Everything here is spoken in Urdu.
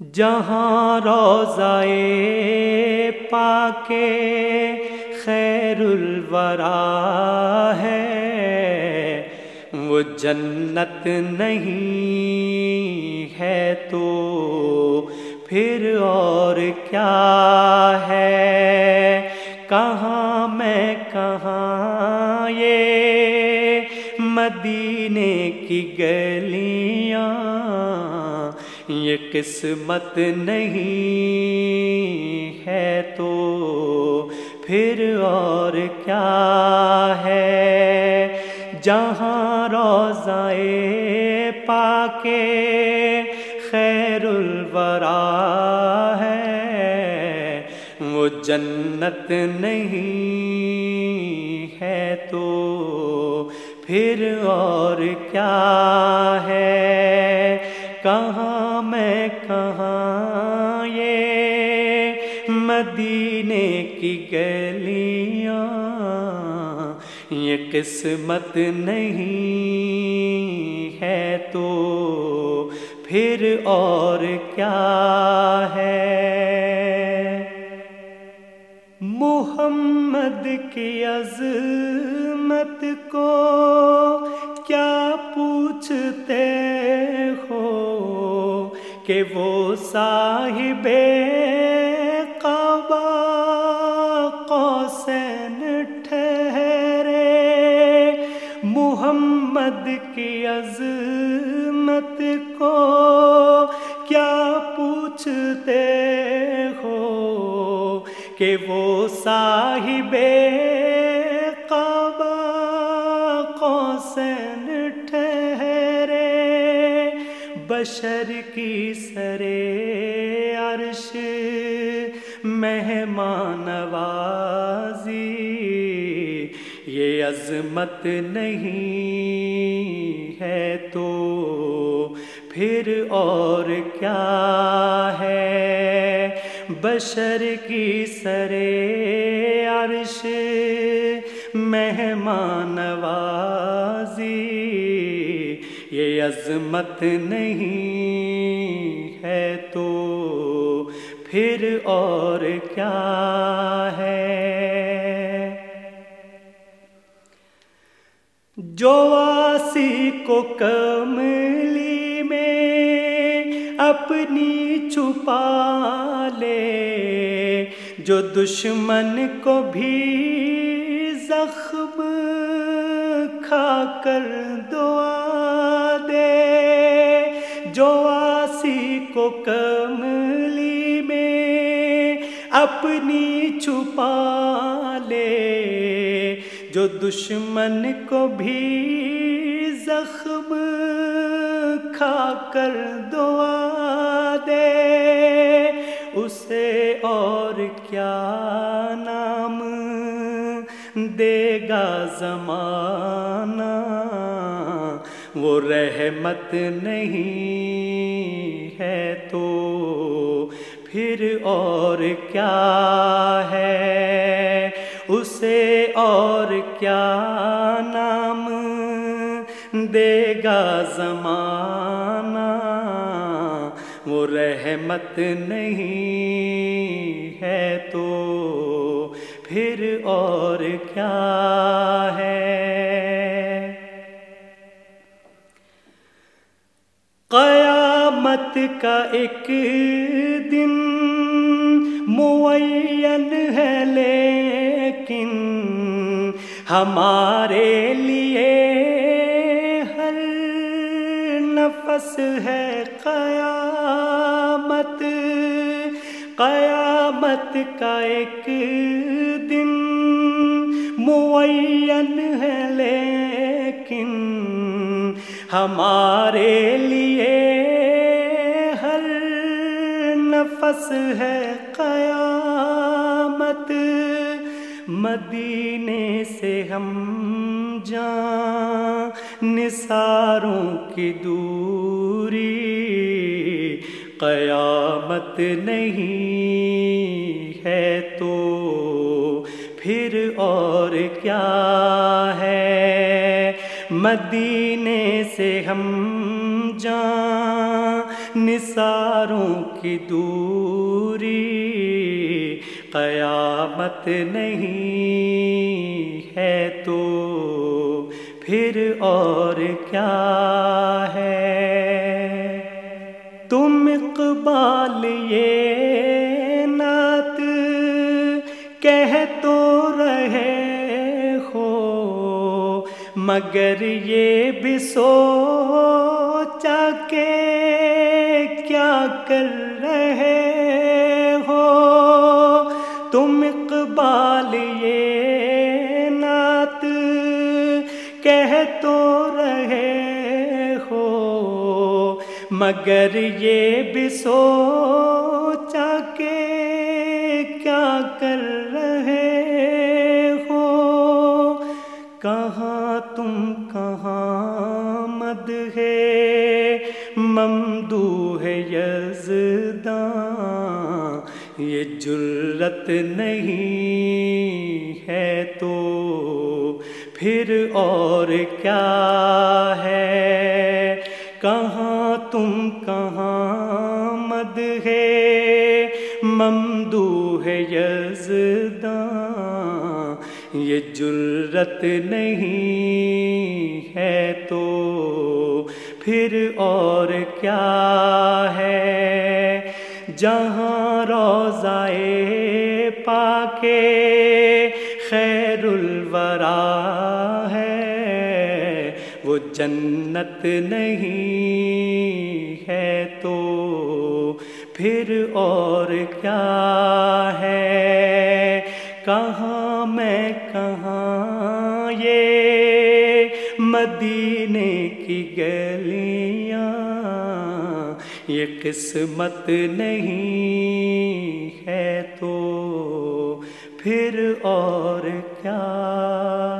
جہاں روزائے پا کے خیر الورا ہے، وہ جنت نہیں ہے تو پھر اور کیا ہے؟ کہاں میں کہاں یہ مدینے کی گلیاں یہ قسمت نہیں ہے تو پھر اور کیا ہے؟ جہاں روزائے پا کے خیر الورا ہے، وہ جنت نہیں ہے تو پھر اور کیا قسمت نہیں ہے تو پھر اور کیا ہے؟ محمد کی عظمت کو کیا پوچھتے ہو کہ وہ صاحب کعبہ قوسین ٹھہرے محمد کی عظمت کو کیا پوچھتے ہو کہ وہ صاحب کعبہ قوسین ٹھہرے بشر کی سرے عرش مہمان نوازی عظمت نہیں ہے تو پھر اور کیا ہے؟ بشر کی سرے عرش مہمان نوازی یہ عظمت نہیں ہے تو پھر اور کیا ہے؟ جو آسی کو کملی میں اپنی چھپا لے، جو دشمن کو بھی زخم کھا کر دعا دے، جو آسی کو کملی میں اپنی چھپا لے جو دشمن کو بھی زخم کھا کر دعا دے، اسے اور کیا نام دے گا زمانہ؟ وہ رحمت نہیں ہے تو پھر اور کیا ہے؟ اسے اور کیا نام دے گا زمانہ؟ وہ رحمت نہیں ہے تو پھر اور کیا ہے؟ قیامت کا ایک ہمارے لیے ہر نفس ہے قیامت۔ قیامت کا ایک دن معین ہے، لیکن ہمارے لیے ہر نفس ہے مدینے سے ہم جان نثاروں کی دوری قیامت نہیں ہے تو پھر اور کیا ہے؟ مدینے سے ہم جان نثاروں کی دوری قیامت نہیں ہے تو پھر اور کیا ہے؟ تم اقبال یہ نعت کہہ تو رہے ہو، مگر یہ بھی سوچا کہ کیا کر رہے مگر یہ بھی سوچا کہ کیا کر رہے ہو؟ کہاں تم، کہاں مد ہے؟ ممدو ہے یزداں۔ یہ جرت نہیں ہے تو پھر اور کیا ہے؟ کہاں ممدو ہے یزداں یہ جرت نہیں ہے تو پھر اور کیا ہے؟ جہاں روزائے پا کے خیر الورا ہے، وہ جنت نہیں ہے تو پھر اور کیا ہے؟ کہاں میں کہاں یہ مدینے کی گلیاں؟ یہ قسمت نہیں ہے تو پھر اور کیا